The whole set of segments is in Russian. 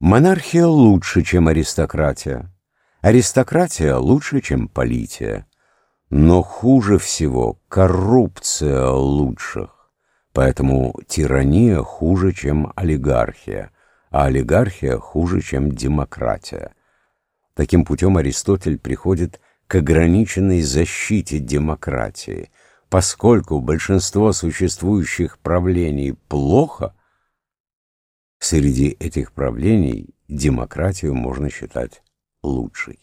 Монархия лучше, чем аристократия. Аристократия лучше, чем полития. Но хуже всего коррупция лучших. Поэтому тирания хуже, чем олигархия, а олигархия хуже, чем демократия. Таким путем Аристотель приходит к ограниченной защите демократии. Поскольку большинство существующих правлений плохо, Среди этих правлений демократию можно считать лучшей.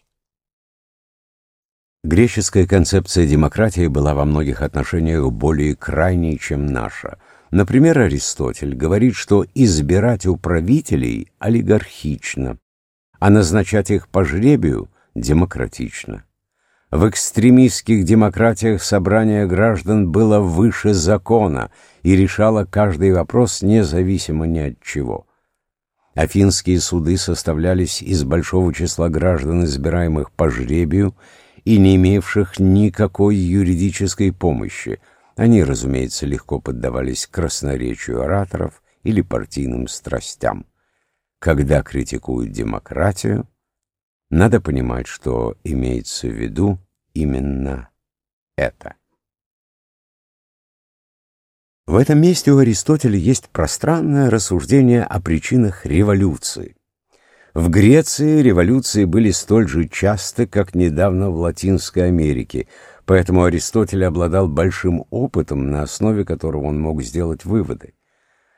Греческая концепция демократии была во многих отношениях более крайней, чем наша. Например, Аристотель говорит, что избирать управителей олигархично, а назначать их по жребию демократично. В экстремистских демократиях собрание граждан было выше закона и решало каждый вопрос независимо ни от чего. Афинские суды составлялись из большого числа граждан, избираемых по жребию и не имевших никакой юридической помощи. Они, разумеется, легко поддавались красноречию ораторов или партийным страстям. Когда критикуют демократию, надо понимать, что имеется в виду именно это. В этом месте у Аристотеля есть пространное рассуждение о причинах революции. В Греции революции были столь же часты, как недавно в Латинской Америке, поэтому Аристотель обладал большим опытом, на основе которого он мог сделать выводы.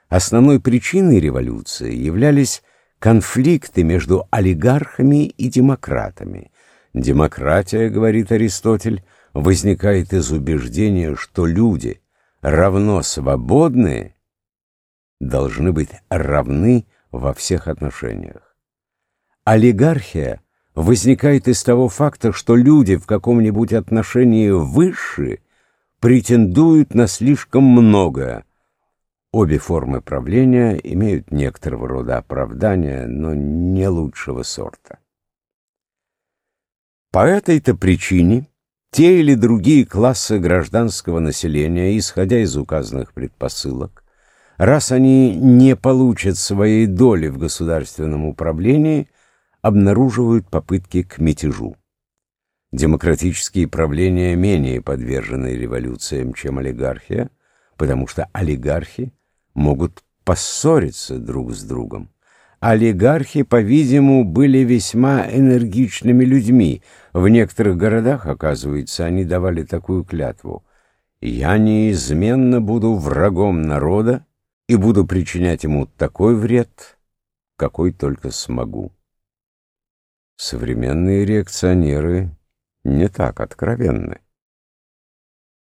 Основной причиной революции являлись конфликты между олигархами и демократами. Демократия, говорит Аристотель, возникает из убеждения, что люди, равно свободные, должны быть равны во всех отношениях. Олигархия возникает из того факта, что люди в каком-нибудь отношении выше претендуют на слишком многое, Обе формы правления имеют некоторого рода оправдания, но не лучшего сорта. По этой-то причине те или другие классы гражданского населения, исходя из указанных предпосылок, раз они не получат своей доли в государственном управлении, обнаруживают попытки к мятежу. Демократические правления менее подвержены революциям, чем олигархия, потому что олигархи могут поссориться друг с другом. Олигархи, по-видимому, были весьма энергичными людьми. В некоторых городах, оказывается, они давали такую клятву. «Я неизменно буду врагом народа и буду причинять ему такой вред, какой только смогу». Современные реакционеры не так откровенны.